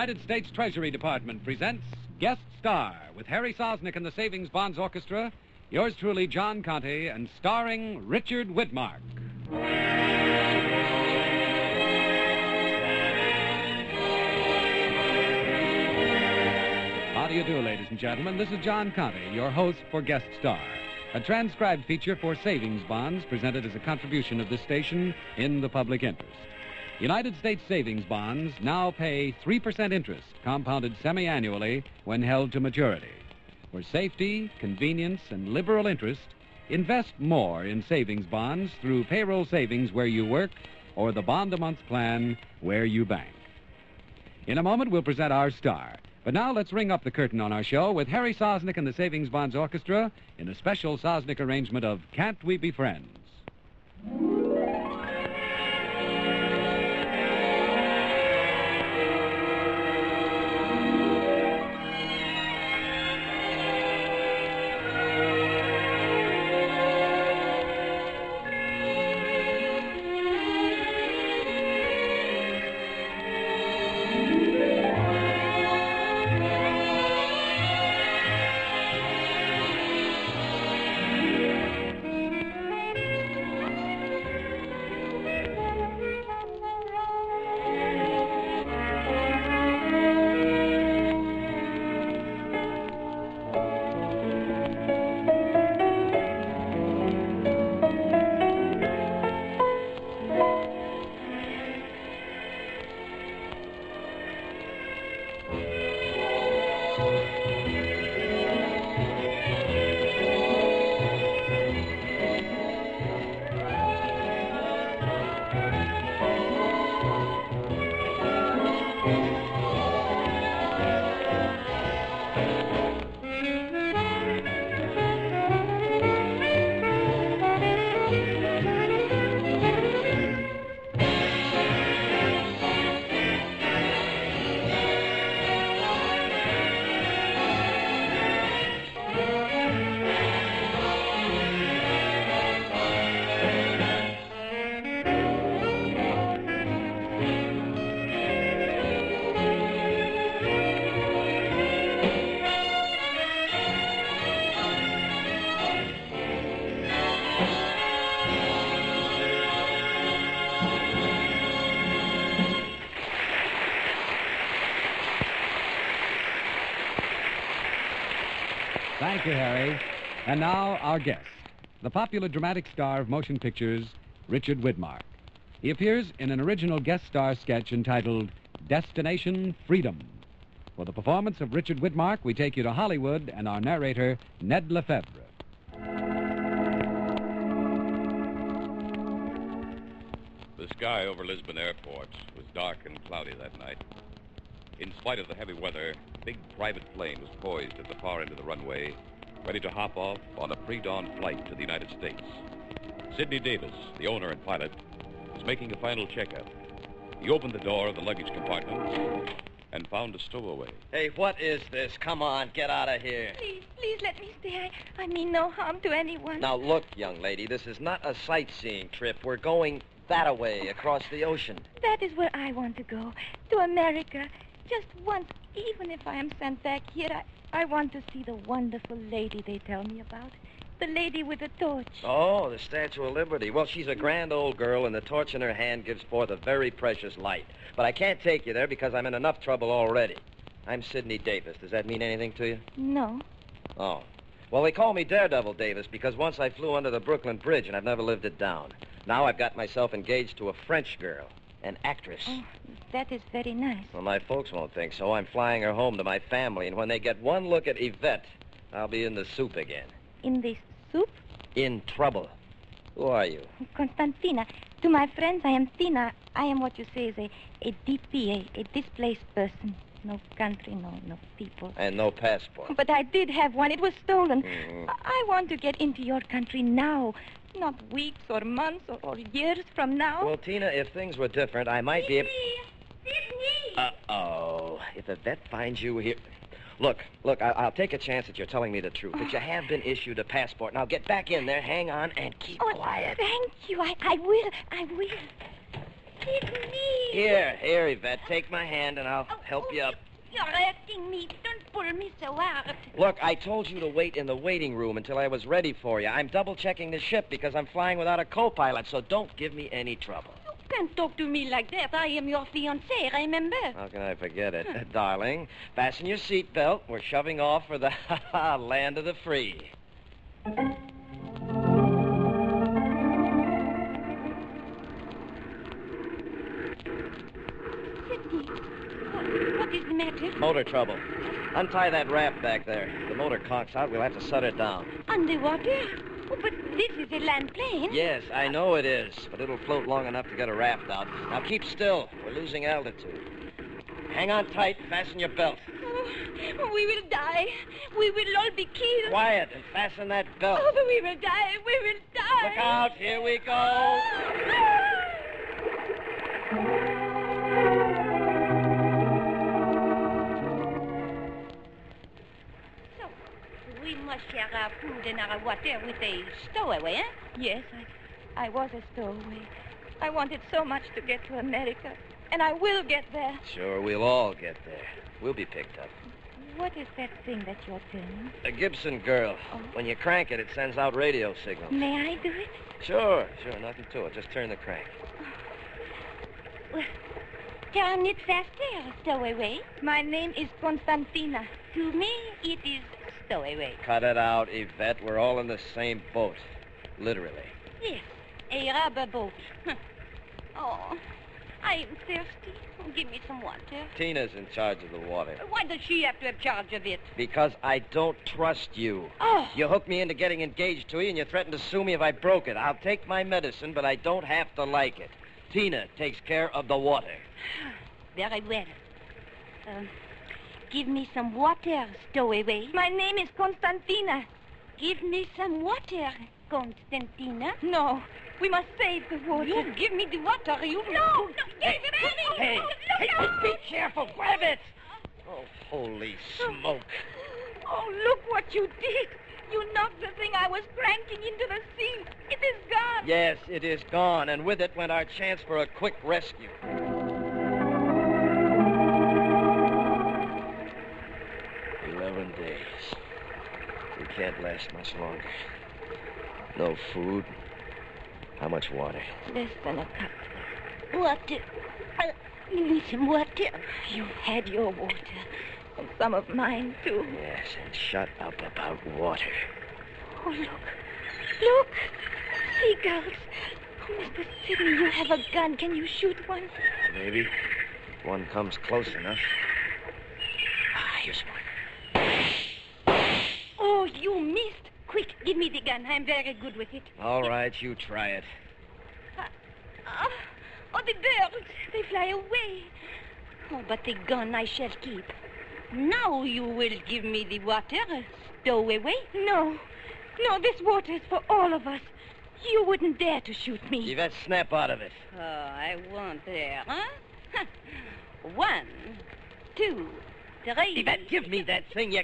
United States Treasury Department presents Guest Star with Harry Sosnik and the Savings Bonds Orchestra, yours truly, John Conte, and starring Richard Widmark. How do you do, ladies and gentlemen? This is John Conte, your host for Guest Star, a transcribed feature for savings bonds presented as a contribution of this station in the public interest. United States savings bonds now pay 3% interest, compounded semi annually when held to maturity. For safety, convenience, and liberal interest, invest more in savings bonds through payroll savings where you work or the bond a month plan where you bank. In a moment, we'll present our star. But now let's ring up the curtain on our show with Harry Sosnik and the Savings Bonds Orchestra in a special Sosnik arrangement of Can't We Be Friends? Thank you, Harry. And now, our guest, the popular dramatic star of motion pictures, Richard Widmark. He appears in an original guest star sketch entitled Destination Freedom. For the performance of Richard Widmark, we take you to Hollywood and our narrator, Ned LeFevre. The sky over Lisbon Airport was dark and cloudy that night. In spite of the heavy weather, big private plane was poised at the far end of the runway, ready to hop off on a pre-dawn flight to the United States. Sidney Davis, the owner and pilot, was making a final checkup. He opened the door of the luggage compartment and found a stowaway. Hey, what is this? Come on, get out of here. Please, please let me stay. I, I mean no harm to anyone. Now, look, young lady, this is not a sightseeing trip. We're going that away across the ocean. That is where I want to go. To America. Just once, even if I am sent back here, I, I want to see the wonderful lady they tell me about. The lady with the torch. Oh, the Statue of Liberty. Well, she's a grand old girl, and the torch in her hand gives forth a very precious light. But I can't take you there because I'm in enough trouble already. I'm Sidney Davis. Does that mean anything to you? No. Oh. Well, they call me Daredevil Davis because once I flew under the Brooklyn Bridge and I've never lived it down. Now I've got myself engaged to a French girl, an actress. Oh, that is very nice. Well, my folks won't think so. I'm flying her home to my family, and when they get one look at Yvette, I'll be in the soup again. In this soup? In trouble. Who are you? Constantina. To my friends, I am Tina. I am what you say is a, a DP, a, a displaced person. No country, no, no people. And no passport. But I did have one. It was stolen. I, I want to get into your country now. Not weeks or months or, or years from now. Well, Tina, if things were different, I might be able. Sidney! Uh-oh. If Yvette finds you here... Look, look, I- I'll take a chance that you're telling me the truth, that you have been issued a passport. Now get back in there, hang on, and keep Oh, quiet. thank you. I, I will. I will. Sidney! Here, here, Yvette. Take my hand and I'll Oh, help oh, you up. You're hurting me. Don't pull me so hard. Look, I told you to wait in the waiting room until I was ready for you. I'm double checking the ship because I'm flying without a co pilot, so don't give me any trouble. You can't talk to me like that. I am your fiancée, remember? How can I forget it? Darling, fasten your seatbelt. We're shoving off for the land of the free. Sidney, what, what is the matter? Motor trouble. Untie that raft back there. The motor conks out. We'll have to set it down. Underwater? Oh, but this is a land plane. Yes, I know it is, but it'll float long enough to get a raft out. Now keep still. We're losing altitude. Hang on tight. Fasten your belt. Oh, we will die. We will all be killed. Quiet and fasten that belt. Oh, but we will die. We will die. Look out. Here we go. Ah! Our food and our water with a stowaway, eh? Yes, I, I was a stowaway. I wanted so much to get to America, and I will get there. Sure, we'll all get there. We'll be picked up. What is that thing that you're turning? A Gibson girl. Oh. When you crank it, it sends out radio signals. May I do it? Sure, sure. Nothing to it. Just turn the crank. Well, turn it faster, stowaway. My name is Constantina. To me, it is stowaway. Cut it out, Yvette. We're all in the same boat. Literally. Yes, a rubber boat. Oh, I am thirsty. Oh, give me some water. Tina's in charge of the water. Why does she have to have charge of it? Because I don't trust you. Oh, You hooked me into getting engaged to you, and you threatened to sue me if I broke it. I'll take my medicine, but I don't have to like it. Tina takes care of the water. very well. Um, give me some water, stowaway. My name is Constantina. Give me some water, Constantina. No, we must save the water. You give me the water, you... No, no, Hey, give it me. hey, hey, no. be careful. Grab it. Oh, holy smoke. Oh, look what you did. You knocked the thing I was cranking into the sea. It is gone. Yes, it is gone, and with it went our chance for a quick rescue. Can't last much longer. No food. How much water? Less than a cup. Water. Uh, give me some water. You had your water. And some of mine, too. Yes, and shut up about water. Oh, look. Look. Seagulls. Oh, Mr. Sidney, you have a gun. Can you shoot one? Maybe. One comes close enough. Ah, here's one. Oh, you missed. Quick, give me the gun. I'm very good with it. All right, you try it. Ah, oh, the birds. They fly away. Oh, but the gun I shall keep. Now you will give me the water, stowaway. No. No, this water is for all of us. You wouldn't dare to shoot me. Yvette, snap out of it. Oh, I won't dare, huh? One, two, three. Yvette, give me that thing, you...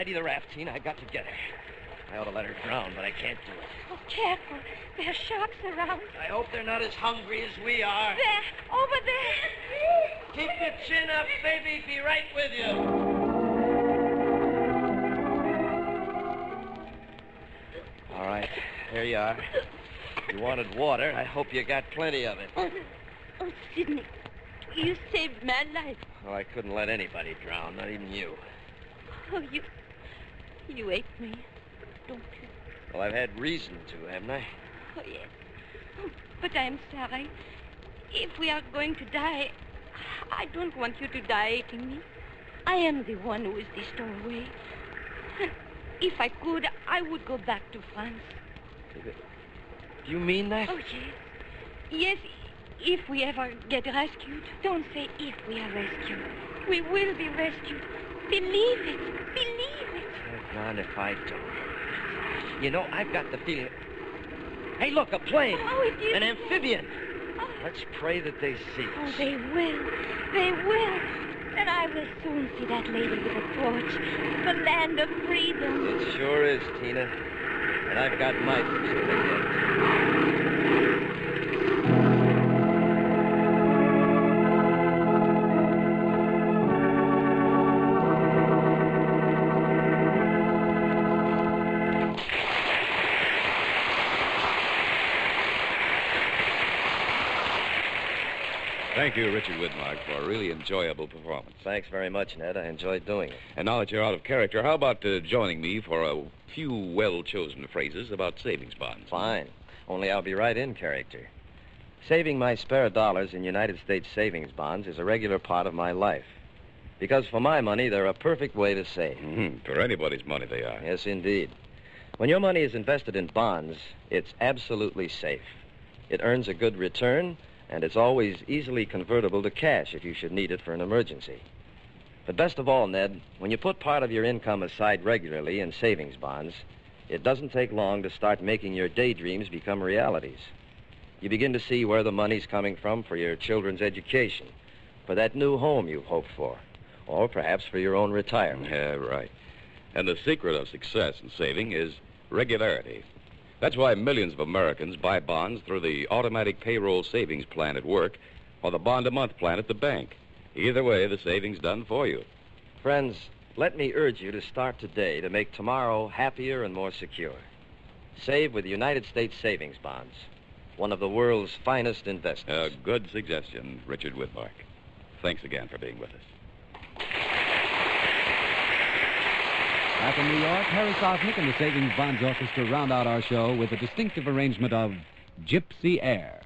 Oh, steady the raft, Tina. I've got to get her. I ought to let her drown, but I can't do it. Oh, careful. There are sharks around. I hope they're not as hungry as we are. There, over there. Keep your chin up, baby. Be right with you. All right, here you are. You wanted water. I hope you got plenty of it. Oh, oh, Sidney, you saved my life. Well, I couldn't let anybody drown, not even you. Oh, you, you ate me, don't you? Well, I've had reason to, haven't I? Oh, yes. Oh, but I'm sorry. If we are going to die, I don't want you to die eating me. I am the one who is the stowaway. If I could, I would go back to France. Do you mean that? Oh, yes. Yes, if we ever get rescued. Don't say if we are rescued. We will be rescued. Believe it. Believe it. Oh, Not if I don't. You know, I've got the feeling. Hey, look, a plane. Oh, it is. An amphibian. Oh, Let's pray that they see oh, us. oh, they will. They will. And I will soon see that lady with a torch. The land of freedom. It sure is, Tina. And I've got my certificate. Thank you, Richard Widmark, for a really enjoyable performance. Thanks very much, Ned. I enjoyed doing it. And now that you're out of character, how about uh, joining me for a few well chosen phrases about savings bonds? Fine. Only I'll be right in character. Saving my spare dollars in United States savings bonds is a regular part of my life. Because for my money, they're a perfect way to save. Mm-hmm. For anybody's money, they are. Yes, indeed. When your money is invested in bonds, it's absolutely safe. It earns a good return, and it's always easily convertible to cash if you should need it for an emergency. But best of all, Ned, when you put part of your income aside regularly in savings bonds, it doesn't take long to start making your daydreams become realities. You begin to see where the money's coming from for your children's education, for that new home you've hoped for, or perhaps for your own retirement. Yeah, right. And the secret of success in saving is regularity. That's why millions of Americans buy bonds through the automatic payroll savings plan at work or the bond a month plan at the bank. Either way, the saving's done for you. Friends, let me urge you to start today to make tomorrow happier and more secure. Save with United States savings bonds, one of the world's finest investments. A good suggestion, Richard Widmark. Thanks again for being with us. Back in New York, Harry Sosnik and the Savings Bonds Orchestra round out our show with a distinctive arrangement of Gypsy Air.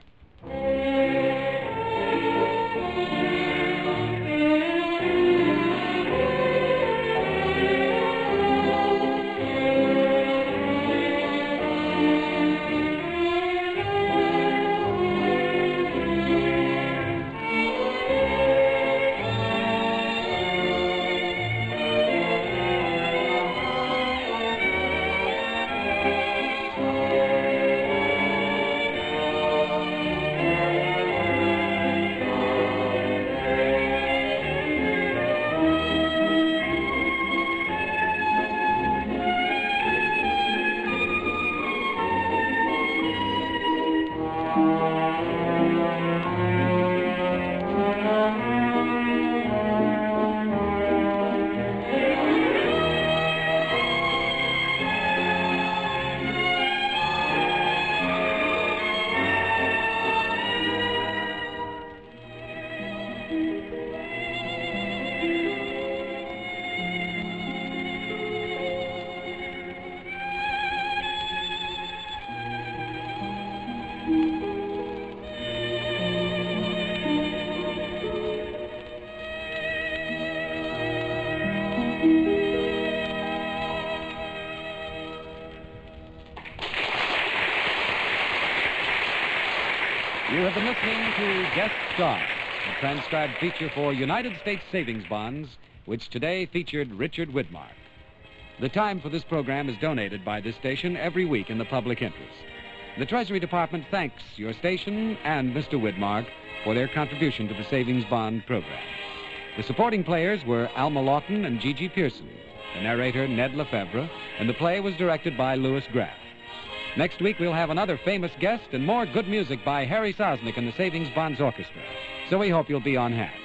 You have been listening to Guest Star, a transcribed feature for United States Savings Bonds, which today featured Richard Widmark. The time for this program is donated by this station every week in the public interest. The Treasury Department thanks your station and Mr. Widmark for their contribution to the Savings Bond program. The supporting players were Alma Lawton and Gigi Pearson, the narrator Ned LeFevre, and the play was directed by Louis Graff. Next week, we'll have another famous guest and more good music by Harry Sosnik and the Savings Bonds Orchestra. So we hope you'll be on hand.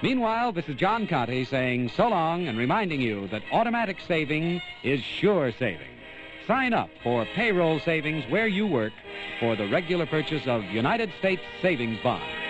Meanwhile, this is John Conte saying so long and reminding you that automatic saving is sure saving. Sign up for payroll savings where you work for the regular purchase of United States savings bonds.